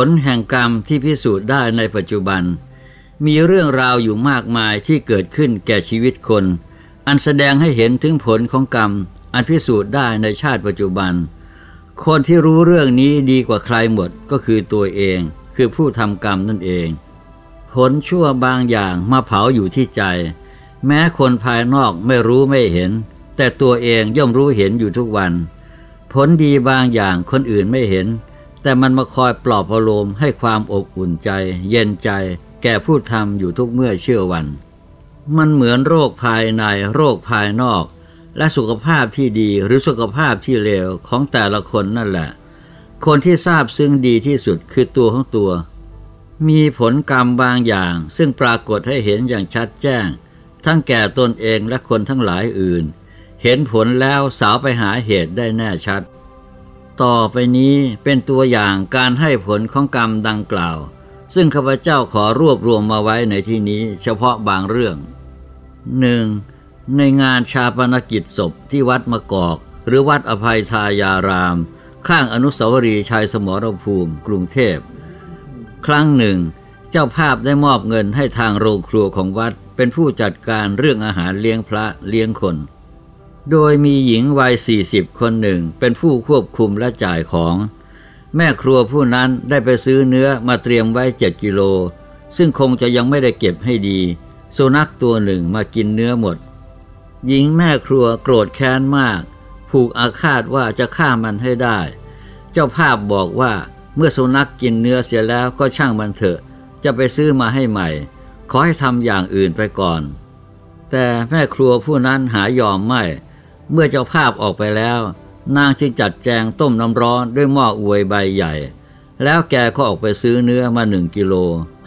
ผลแห่งกรรมที่พิสูจน์ได้ในปัจจุบัน มีเรื่องราวอยู่มากมายที่เกิดขึ้นแก่ชีวิตคน อันแสดงให้เห็นถึงผลของกรรม อันพิสูจน์ได้ในชาติปัจจุบัน คนที่รู้เรื่องนี้ดีกว่าใครหมดก็คือตัวเอง คือผู้ทำกรรมนั่นเอง ผลชั่วบางอย่างมาเผาอยู่ที่ใจ แม้คนภายนอกไม่รู้ไม่เห็น แต่ตัวเองย่อมรู้เห็นอยู่ทุกวัน ผลดีบางอย่างคนอื่นไม่เห็น แต่มันมาคอยปลอบประโลมให้ความอบอุ่นใจ เย็นใจ แก่ผู้ทำอยู่ทุกเมื่อเชื่อวัน มันเหมือนโรคภายในโรคภายนอก และสุขภาพที่ดีหรือสุขภาพที่เลวของแต่ละคนนั่นแหละ คนที่ทราบซึ้งดีที่สุดคือตัวของตัว มีผลกรรมบางอย่าง ซึ่งปรากฏให้เห็นอย่างชัดแจ้ง ทั้งแก่ตนเองและคนทั้งหลายอื่น เห็นผลแล้วสาวไปหาเหตุได้แน่ชัด ต่อไปนี้เป็นตัวอย่างการให้ผลของกรรมดังกล่าว ซึ่งข้าพเจ้าขอรวบรวมมาไว้ในที่นี้เฉพาะบางเรื่องหนึ่งในงานชาปนกิจศพที่วัดมะกอก หรือวัดอภัยทายาราม ข้างอนุสาวรีย์ชัยสมรภูมิ กรุงเทพ ครั้งหนึ่ง เจ้าภาพได้มอบเงินให้ทางโรงครัวของวัดเป็นผู้จัดการเรื่องอาหารเลี้ยงพระเลี้ยงคน โดยมีหญิงวัยสี่สิบคนหนึ่งเป็นผู้ควบคุมและจ่ายของ แม่ครัวผู้นั้นได้ไปซื้อเนื้อมาเตรียมไว้เจ็ดกิโล ซึ่งคงจะยังไม่ได้เก็บให้ดีสุนัขตัวหนึ่งมากินเนื้อหมด หญิงแม่ครัวโกรธแค้นมาก ผูกอาฆาตว่าจะฆ่ามันให้ได้ เจ้าภาพบอกว่าเมื่อสุนัขกกินเนื้อเสียแล้วก็ช่างมันเถอะ จะไปซื้อมาให้ใหม่ ขอให้ทำอย่างอื่นไปก่อน แต่แม่ครัวผู้นั้นหายอมไม่ เมื่อเจ้าภาพออกไปแล้ว นางจึงจัดแจงต้มน้ำร้อนด้วยหม้ออวยใบใหญ่ แล้วแกก็ออกไปซื้อเนื้อมาหนึ่งกิโล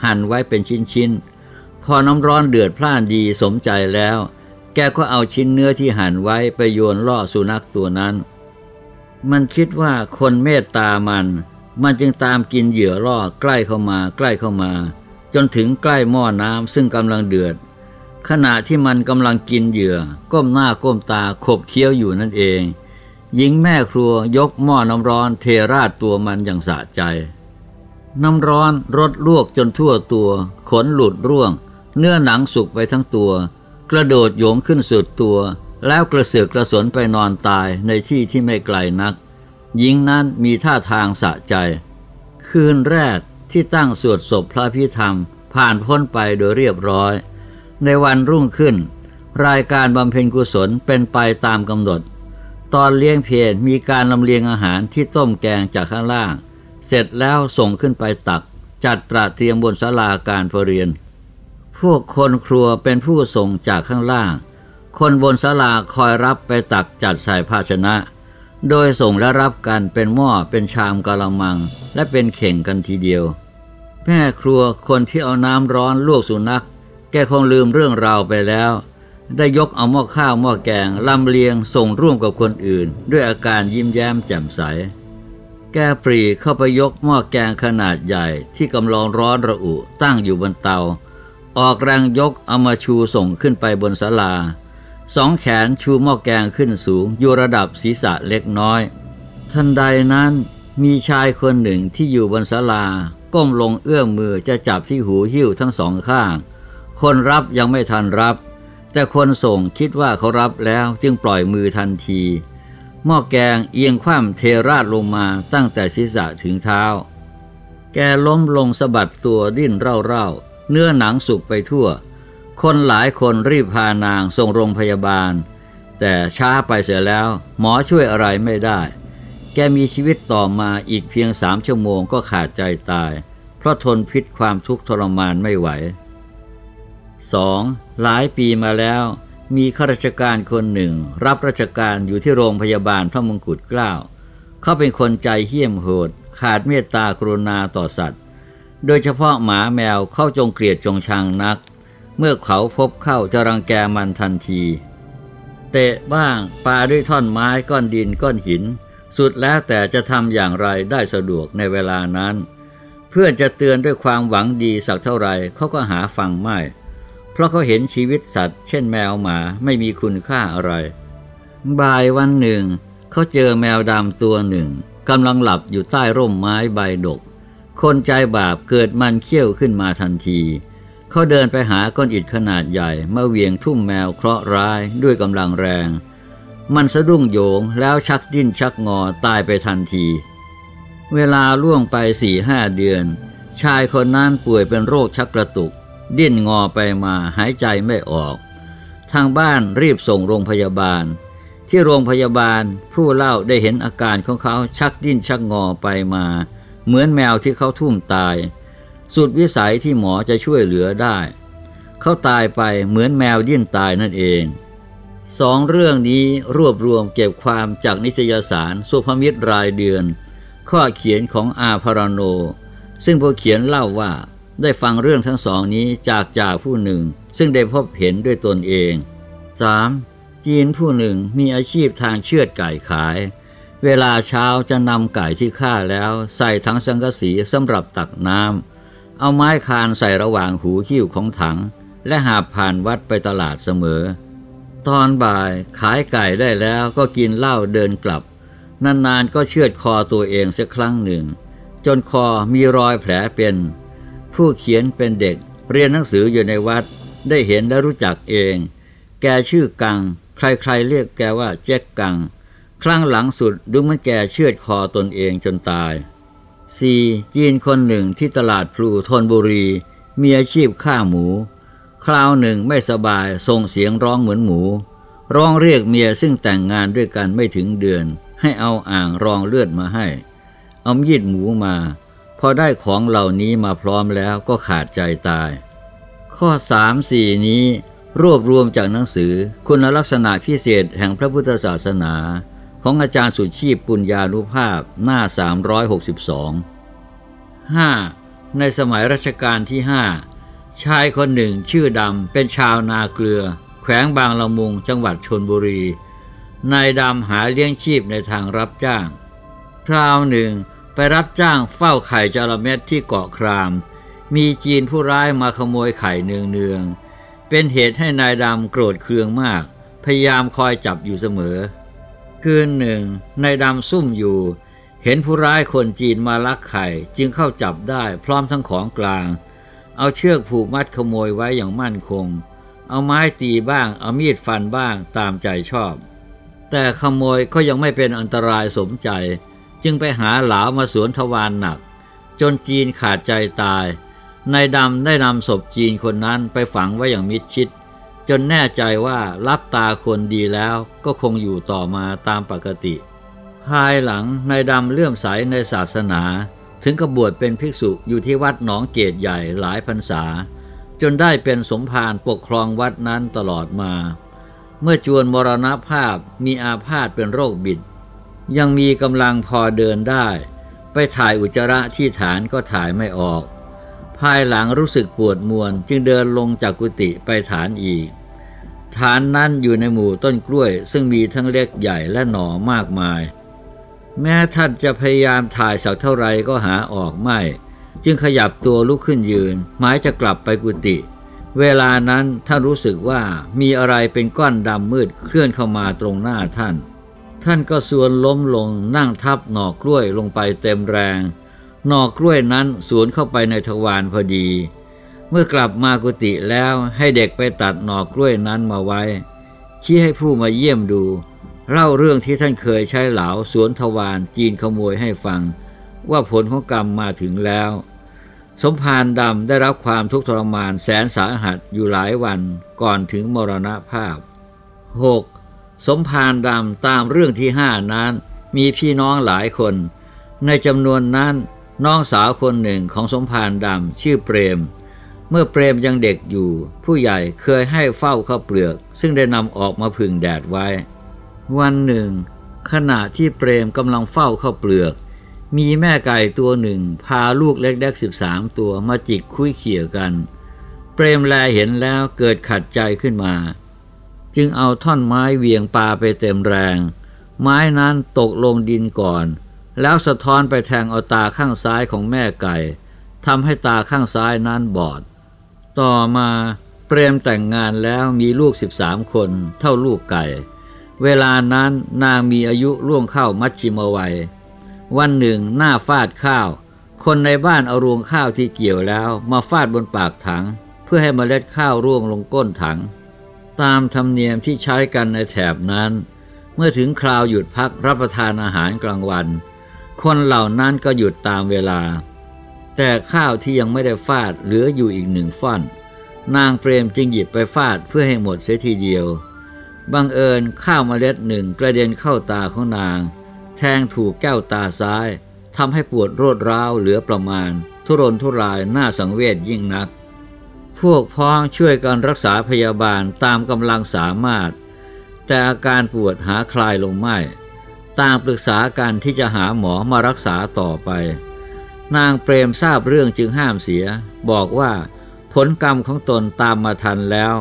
หั่นไว้เป็นชิ้นๆ พอน้ำร้อนเดือดพล่านดีสมใจแล้ว แกก็เอาชิ้นเนื้อที่หั่นไว้ไปโยนล่อสุนัขตัวนั้น มันคิดว่าคนเมตตามัน มันจึงตามกินเหยื่อล่อใกล้เข้ามาใกล้เข้ามา จนถึงใกล้หม้อน้ำซึ่งกำลังเดือด ขณะที่มันกำลังกินเหยื่อ ก้มหน้าก้มตาขบเคี้ยวอยู่นั่นเอง หญิงแม่ครัวยกหม้อน้ำร้อนเทราดตัวมันอย่างสะใจ น้ำร้อนรดลวกจนทั่วตัว ขนหลุดร่วง เนื้อหนังสุกไปทั้งตัว กระโดดโยงขึ้นสุดตัว แล้วกระเสือกกระสนไปนอนตายในที่ที่ไม่ไกลนัก หญิงนั้นมีท่าทางสะใจ คืนแรกที่ตั้งสวดศพพระพิธรรม ผ่านพ้นไปโดยเรียบร้อย ในวันรุ่งขึ้น รายการบำเพ็ญกุศลเป็นไปตามกำหนด ตอนเลี้ยงเพลมีการลำเลียงอาหารที่ต้มแกงจากข้างล่าง เสร็จแล้วส่งขึ้นไปตัก จัดตระเตรียมบนศาลาการประเรียน พวกคนครัวเป็นผู้ส่งจากข้างล่าง คนบนศาลาคอยรับไปตักจัดใส่ภาชนะ โดยส่งและรับกันเป็นหม้อเป็นชามกะละมัง และเป็นเข่งกันทีเดียวแม่ครัวคนที่เอาน้ำร้อนลวกสุนัข แกคงลืมเรื่องราวไปแล้ว ได้ยกเอาหม้อข้าวหม้อแกงลำเลียงส่งร่วมกับคนอื่น ด้วยอาการยิ้มแย้มแจ่มใส แกปรีเข้าไปยกหม้อแกงขนาดใหญ่ที่กำลังร้อนระอุตั้งอยู่บนเตา ออกแรงยกเอามาชูส่งขึ้นไปบนศาลาสองแขนชูหม้อแกงขึ้นสูงอยู่ระดับศีรษะเล็กน้อย ทันใดนั้นมีชายคนหนึ่งที่อยู่บนศาลา ก้มลงเอื้อมมือจะจับที่หูหิ้วทั้งสองข้าง คนรับยังไม่ทันรับ แต่คนส่งคิดว่าเขารับแล้วจึงปล่อยมือทันที หม้อแกงเอียงคว่ำเทราดลงมาตั้งแต่ศีรษะถึงเท้า แกล้มลงสะบัดตัวดิ้นเร่าๆ เนื้อหนังสุกไปทั่ว คนหลายคนรีบพานางส่งโรงพยาบาล แต่ช้าไปเสียแล้ว หมอช่วยอะไรไม่ได้ แกมีชีวิตต่อมาอีกเพียงสามชั่วโมงก็ขาดใจตาย เพราะทนพิษความทุกข์ทรมานไม่ไหว 2. หลายปีมาแล้ว มีข้าราชการคนหนึ่ง รับราชการอยู่ที่โรงพยาบาลพระมงกุฎเกล้า เขาเป็นคนใจเหี้ยมโหด ขาดเมตตากรุณาต่อสัตว์ โดยเฉพาะหมาแมวเข้าจงเกลียดจงชังนัก เมื่อเขาพบเข้าจะรังแกมันทันที เตะบ้างปาด้วยท่อนไม้ก้อนดินก้อนหิน สุดแล้วแต่จะทำอย่างไรได้สะดวกในเวลานั้น เพื่อนจะเตือนด้วยความหวังดีสักเท่าไรเขาก็หาฟังไม่ ราะเขาเห็นชีวิตสัตว์ เช่นแมวหมาไม่มีคุณค่าอะไร บ่ายวันหนึ่ง เขาเจอแมวดำตัวหนึ่งกำลังหลับอยู่ใต้ร่มไม้ใบดก คนใจบาปเกิดมันเขี้ยวขึ้นมาทันที เขาเดินไปหาก้อนอิฐขนาดใหญ่มาเวียงทุ่มแมวเคราะห์ร้ายด้วยกำลังแรง มันสะดุ้งโยงแล้วชักดิ้นชักงอตายไปทันที เวลาล่วงไปสี่ห้าเดือน ชายคนนั้นป่วยเป็นโรคชักกระตุก ดิ้นงอไปมาหายใจไม่ออก ทางบ้านรีบส่งโรงพยาบาล ที่โรงพยาบาลผู้เล่าได้เห็นอาการของเขาชักดิ้นชักงอไปมา เหมือนแมวที่เขาทุ่มตาย สุดวิสัยที่หมอจะช่วยเหลือได้ เขาตายไปเหมือนแมวดิ้นตายนั่นเองสองเรื่องนี้รวบรวมเก็บความจากนิตยสารสุภมิตรรายเดือน ข้อเขียนของอาพารโน ซึ่งผู้เขียนเล่าว่า ได้ฟังเรื่องทั้งสองนี้จากจากผู้หนึ่ง ซึ่งได้พบเห็นด้วยตนเอง 3. จีนผู้หนึ่งมีอาชีพทางเชือดไก่ขาย เวลาเช้าจะนำไก่ที่ฆ่าแล้วใส่ถังสังกะสีสำหรับตักน้ำเอาไม้คานใส่ระหว่างหูหิ้วของถัง และหาผ่านวัดไปตลาดเสมอ ตอนบ่ายขายไก่ได้แล้วก็กินเหล้าเดินกลับ นานๆก็เชือดคอตัวเองสักครั้งหนึ่ง จนคอมีรอยแผลเป็น ผู้เขียนเป็นเด็ก เรียนหนังสืออยู่ในวัด ได้เห็นและรู้จักเอง แกชื่อกัง ใครๆเรียกแกว่าเจ๊กกัง ครั้งหลังสุดดูเหมันแกเชือดคอตนเองจนตาย 4. จีนคนหนึ่งที่ตลาดพลูธนบุรี มีอาชีพฆ่าหมู คราวหนึ่งไม่สบายส่งเสียงร้องเหมือนหมู ร้องเรียกเมียซึ่งแต่งงานด้วยกันไม่ถึงเดือน ให้เอาอ่างรองเลือดมาให้ เอามีดหมูมา พอได้ของเหล่านี้มาพร้อมแล้วก็ขาดใจตาย ข้อสามสี่นี้รวบรวมจากหนังสือคุณลักษณะพิเศษแห่งพระพุทธศาสนา ของอาจารย์สุชีพปุญญานุภาพหน้า 362 5. ในสมัยรัชกาลที่ห้าชายคนหนึ่งชื่อดำเป็นชาวนาเกลือ แขวงบางละมุงจังหวัดชนบุรี นายดำหาเลี้ยงชีพในทางรับจ้าง คราวหนึ่ง ไปรับจ้างเฝ้าไข่จระเม็ดที่เกาะคราม มีจีนผู้ร้ายมาขโมยไข่เนืองๆ เป็นเหตุให้นายดำโกรธเคืองมาก พยายามคอยจับอยู่เสมอ คืนหนึ่งนายดำซุ่มอยู่ เห็นผู้ร้ายคนจีนมาลักไข่จึงเข้าจับได้พร้อมทั้งของกลาง เอาเชือกผูกมัดขโมยไว้อย่างมั่นคง เอาไม้ตีบ้าง เอามีดฟันบ้างตามใจชอบ แต่ขโมยก็ยังไม่เป็นอันตรายสมใจ จึงไปหาหลาวมาสวนทวารหนัก จนจีนขาดใจตาย นายดำได้นำศพจีนคนนั้นไปฝังไว้อย่างมิดชิด จนแน่ใจว่ารับตาคนดีแล้วก็คงอยู่ต่อมาตามปกติ ภายหลังนายดำเลื่อมใสในศาสนา ถึงกบวชเป็นภิกษุอยู่ที่วัดหนองเกตใหญ่หลายพรรษา จนได้เป็นสมภารปกครองวัดนั้นตลอดมา เมื่อจวนมรณภาพมีอาพาธเป็นโรคบิด ยังมีกำลังพอเดินได้ ไปถ่ายอุจจาระที่ฐานก็ถ่ายไม่ออก ภายหลังรู้สึกปวดมวนจึงเดินลงจากกุฏิไปฐานอีก ฐานนั้นอยู่ในหมู่ต้นกล้วย ซึ่งมีทั้งเล็กใหญ่และหน่อมากมาย แม้ท่านจะพยายามถ่ายสักเท่าไรก็หาออกไม่ จึงขยับตัวลุกขึ้นยืน หมายจะกลับไปกุฏิเวลานั้นท่านรู้สึกว่ามีอะไรเป็นก้อนดำมืดเคลื่อนเข้ามาตรงหน้าท่าน ท่านก็ส่วนล้มลงนั่งทับหน่อกล้วยลงไปเต็มแรง หน่อกล้วยนั้นสวนเข้าไปในทวารพอดี เมื่อกลับมากุฏิแล้วให้เด็กไปตัดหน่อกล้วยนั้นมาไว้ ชี้ให้ผู้มาเยี่ยมดู เล่าเรื่องที่ท่านเคยใช้เหลาสวนทวารจีนขโมยให้ฟัง ว่าผลของกรรมมาถึงแล้ว สมภารดำได้รับความทุกข์ทรมานแสนสาหัสอยู่หลายวันก่อนถึงมรณภาพ 6. สมภารดำตามเรื่องที่ห้านั้นมีพี่น้องหลายคน ในจำนวนนั้นน้องสาวคนหนึ่งของสมภารดำชื่อเปรม เมื่อเปรมยังเด็กอยู่ ผู้ใหญ่เคยให้เฝ้าข้าวเปลือก ซึ่งได้นำออกมาพึ่งแดดไว้ วันหนึ่ง ขณะที่เปรมกำลังเฝ้าข้าวเปลือก มีแม่ไก่ตัวหนึ่ง พาลูกเล็กๆสิบสามตัวมาจิกคุยเขี่ยกัน เปรมแลเห็นแล้วเกิดขัดใจขึ้นมา จึงเอาท่อนไม้เหวียงปาไปเต็มแรง ไม้นั้นตกลงดินก่อน แล้วสะท้อนไปแทงเอาตาข้างซ้ายของแม่ไก่ทำให้ตาข้างซ้ายนั้นบอด ต่อมาเปรมแต่งงานแล้วมีลูกสิบสามคนเท่าลูกไก่ เวลานั้นนางมีอายุล่วงเข้ามัชชิมวัย วันหนึ่งหน้าฟาดข้าว คนในบ้านเอารวงข้าวที่เกี่ยวแล้วมาฟาดบนปากถัง เพื่อให้มเมล็ดข้าวร่วงลงก้นถัง ตามธรรมเนียมที่ใช้กันในแถบนั้น เมื่อถึงคราวหยุดพักรับประทานอาหารกลางวัน คนเหล่านั้นก็หยุดตามเวลา แต่ข้าวที่ยังไม่ได้ฟาดเหลืออยู่อีกหนึ่งฟ่อน นางเปรมจึงหยิบไปฟาดเพื่อให้หมดเสียทีเดียวบังเอิญข้าวเมล็ดหนึ่งกระเด็นเข้าตาของนาง แทงถูกแก้วตาซ้ายทำให้ปวดรวดร้าวเหลือประมาณ ทุรนทุรายน่าสังเวชยิ่งนัก พวกพ้องช่วยกันรักษาพยาบาลตามกำลังสามารถ แต่อาการปวดหาคลายลงไม่ต่างปรึกษากันที่จะหาหมอมารักษาต่อไป นางเปรมทราบเรื่องจึงห้ามเสีย บอกว่าผลกรรมของตนตามมาทันแล้ว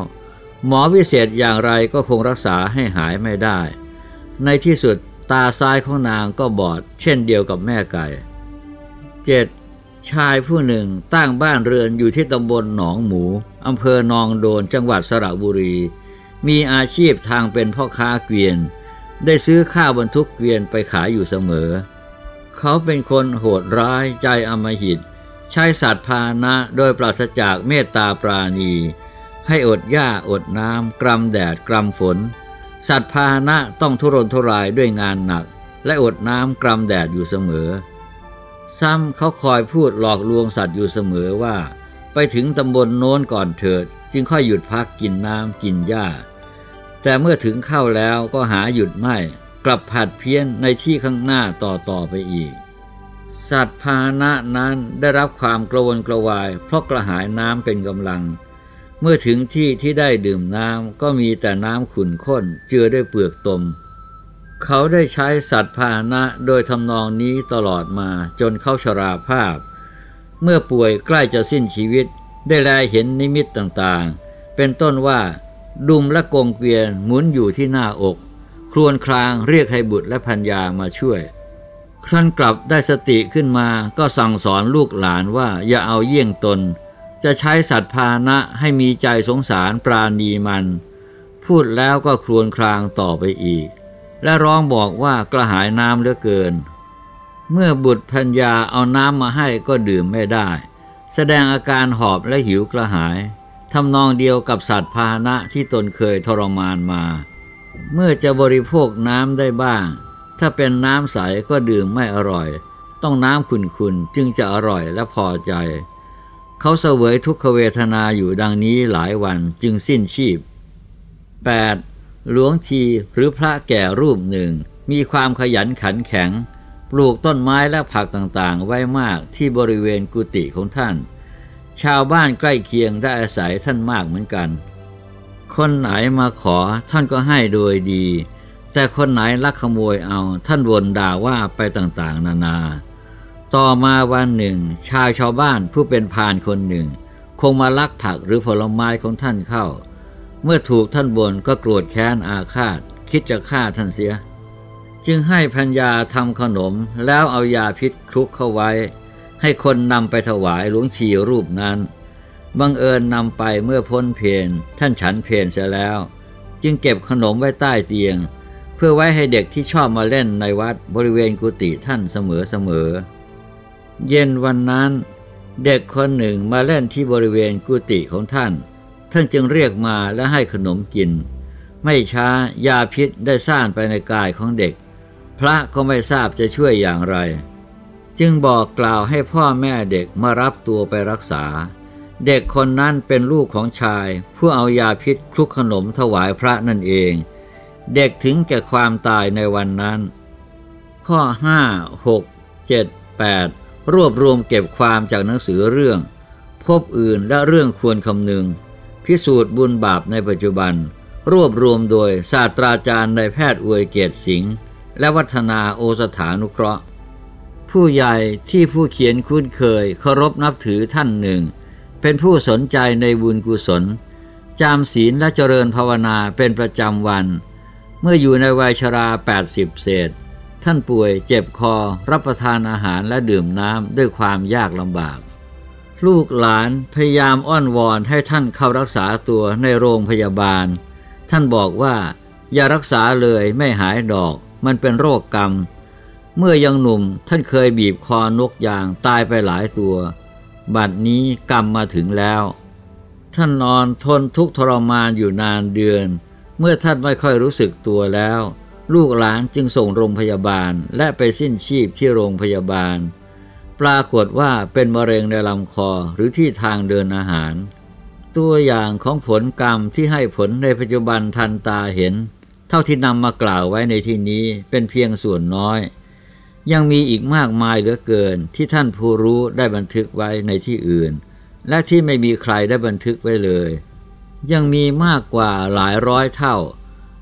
หมอวิเศษอย่างไรก็คงรักษาให้หายไม่ได้ ในที่สุดตาซ้ายของนางก็บอด เช่นเดียวกับแม่ไก่เจ็ด ชายผู้หนึ่งตั้งบ้านเรือนอยู่ที่ตำบลหนองหมูอำเภอนองโดนจังหวัดสระบุรี มีอาชีพทางเป็นพ่อค้าเกวียน ได้ซื้อข้าวบรรทุกเกวียนไปขายอยู่เสมอ เขาเป็นคนโหดร้ายใจอมหิต ใช้สัตว์พานะโดยปราศจากเมตตาปราณี ให้อดหญ้าอดน้ำกรำแดดกรำฝน สัตว์พานะต้องทุรนทุรายด้วยงานหนัก และอดน้ำกรำแดดอยู่เสมอ ซ้ำเขาคอยพูดหลอกลวงสัตว์อยู่เสมอว่า ไปถึงตำบลโน้นก่อนเถิด จึงค่อยหยุดพักกินน้ำกินหญ้า แต่เมื่อถึงเข้าแล้วก็หาหยุดไม่กลับผัดเพี้ยนในที่ข้างหน้าต่อต่อไปอีก สัตว์พาหนะนั้นได้รับความกระวนกระวาย เพราะกระหายน้ำเป็นกำลัง เมื่อถึงที่ที่ได้ดื่มน้ำก็มีแต่น้ำขุ่นข้นเจือด้วยเปลือกตม เขาได้ใช้สัตว์พาหนะโดยทำนองนี้ตลอดมาจนเข้าชราภาพ เมื่อป่วยใกล้จะสิ้นชีวิต ได้แลเห็นนิมิตต่างๆ เป็นต้นว่าดุมและกงเกวียนหมุนอยู่ที่หน้าอก ครวนครางเรียกให้บุตรและพัญญามาช่วย ครั้นกลับได้สติขึ้นมาก็สั่งสอนลูกหลานว่าอย่าเอาเยี่ยงตน จะใช้สัตว์พานะให้มีใจสงสารปราณีมัน พูดแล้วก็ครวญครางต่อไปอีก และร้องบอกว่ากระหายน้ำเหลือเกิน เมื่อบุตรพัญญาเอาน้ำมาให้ก็ดื่มไม่ได้ แสดงอาการหอบและหิวกระหายทำนองเดียวกับสัตว์พาหนะที่ตนเคยทรมานมา เมื่อจะบริโภคน้ำได้บ้าง ถ้าเป็นน้ำใสก็ดื่มไม่อร่อย ต้องน้ำขุ่นๆจึงจะอร่อยและพอใจ เขาเสวยทุกขเวทนาอยู่ดังนี้หลายวันจึงสิ้นชีพ 8. หลวงทีหรือพระแก่รูปหนึ่ง มีความขยันขันแข็ง ปลูกต้นไม้และผักต่างๆ ไว้มากที่บริเวณกุฏิของท่าน ชาวบ้านใกล้เคียงได้อาศัยท่านมากเหมือนกัน คนไหนมาขอท่านก็ให้โดยดี แต่คนไหนลักขโมยเอาท่านวนด่าว่าไปต่างๆ นานา ต่อมาวันหนึ่ง ชายชาวบ้านผู้เป็นพานคนหนึ่ง คงมาลักผักหรือผลไม้ของท่านเข้า เมื่อถูกท่านบนก็โกรธแค้นอาฆาต คิดจะฆ่าท่านเสีย จึงให้พัญญาทำขนมแล้วเอายาพิษคลุกเข้าไว้ ให้คนนำไปถวายหลวงชีรูปนั้นบังเอิญนำไปเมื่อพ้นเพนท่านฉันเพนเสียแล้ว จึงเก็บขนมไว้ใต้เตียง เพื่อไว้ให้เด็กที่ชอบมาเล่นในวัดบริเวณกุฏิท่านเสมอเสมอเย็นวันนั้น เด็กคนหนึ่งมาเล่นที่บริเวณกุฏิของท่าน ท่านจึงเรียกมาและให้ขนมกิน ไม่ช้ายาพิษได้ซ่านไปในกายของเด็ก พระก็ไม่ทราบจะช่วยอย่างไร จึงบอกกล่าวให้พ่อแม่เด็กมารับตัวไปรักษา เด็กคนนั้นเป็นลูกของชาย ผู้เอายาพิษคลุกขนมถวายพระนั่นเอง เด็กถึงแก่ความตายในวันนั้น ข้อห้าหกเจ็ดแปดรวบรวมเก็บความจากหนังสือเรื่อง พบอื่นและเรื่องควรคำนึง พิสูจน์บุญบาปในปัจจุบัน รวบรวมโดยศาสตราจารย์ในแพทย์อวยเกียรติสิงห์และวัฒนาโอสถานุเคราะห์ ผู้ใหญ่ที่ผู้เขียนคุ้นเคยเคารพนับถือท่านหนึ่ง เป็นผู้สนใจในบุญกุศล จามศีลและเจริญภาวนาเป็นประจำวัน เมื่ออยู่ในวัยชรา 80 เศษ ท่านป่วยเจ็บคอรับประทานอาหารและดื่มน้ำด้วยความยากลำบาก ลูกหลานพยายามอ้อนวอนให้ท่านเข้ารักษาตัวในโรงพยาบาล ท่านบอกว่า อย่ารักษาเลยไม่หายดอก มันเป็นโรคกรรม เมื่อยังหนุ่มท่านเคยบีบคอนกยางตายไปหลายตัว บัดนี้กรรมมาถึงแล้ว ท่านนอนทนทุกข์ทรมานอยู่นานเดือน เมื่อท่านไม่ค่อยรู้สึกตัวแล้ว ลูกหลานจึงส่งโรงพยาบาลและไปสิ้นชีพที่โรงพยาบาล ปรากฏว่าเป็นมะเร็งในลำคอหรือที่ทางเดินอาหาร ตัวอย่างของผลกรรมที่ให้ผลในปัจจุบันทันตาเห็น เท่าที่นำมากล่าวไว้ในที่นี้เป็นเพียงส่วนน้อย ยังมีอีกมากมายเหลือเกินที่ท่านผู้รู้ได้บันทึกไว้ในที่อื่น และที่ไม่มีใครได้บันทึกไว้เลย ยังมีมากกว่าหลายร้อยเท่า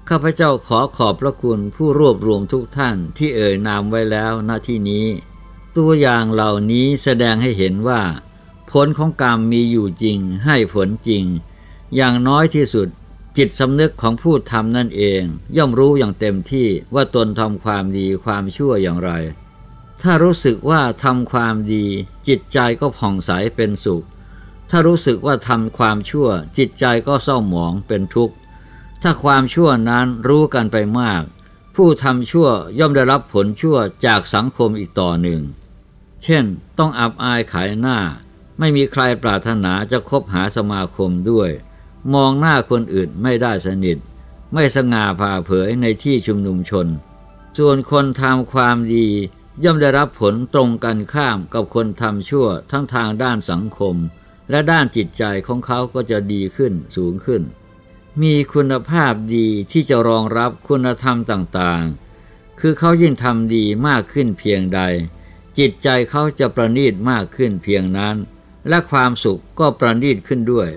ข้าพเจ้าขอขอบพระคุณผู้รวบรวมทุกท่านที่เอ่ยนามไว้แล้วณที่นี้ ตัวอย่างเหล่านี้แสดงให้เห็นว่า ผลของกรรมมีอยู่จริง ให้ผลจริง อย่างน้อยที่สุด จิตสำนึกของผู้ทำนั่นเอง ย่อมรู้อย่างเต็มที่ว่าตนทำความดีความชั่วอย่างไร ถ้ารู้สึกว่าทำความดี จิตใจก็ผ่องใสเป็นสุข ถ้ารู้สึกว่าทำความชั่ว จิตใจก็เศร้าหมองเป็นทุกข์ ถ้าความชั่วนั้นรู้กันไปมากผู้ทำชั่วย่อมได้รับผลชั่วจากสังคมอีกต่อหนึ่ง เช่น ต้องอับอายขายหน้า ไม่มีใครปรารถนาจะคบหาสมาคมด้วย มองหน้าคนอื่นไม่ได้สนิท ไม่สง่าผ่าเผยในที่ชุมนุมชน ส่วนคนทำความดีย่อมได้รับผลตรงกันข้ามกับคนทำชั่วทั้งทางด้านสังคม และด้านจิตใจของเขาก็จะดีขึ้นสูงขึ้น มีคุณภาพดีที่จะรองรับคุณธรรมต่างๆ คือเขายิ่งทำดีมากขึ้นเพียงใด จิตใจเขาจะประณีตมากขึ้นเพียงนั้น และความสุขก็ประณีตขึ้นด้วย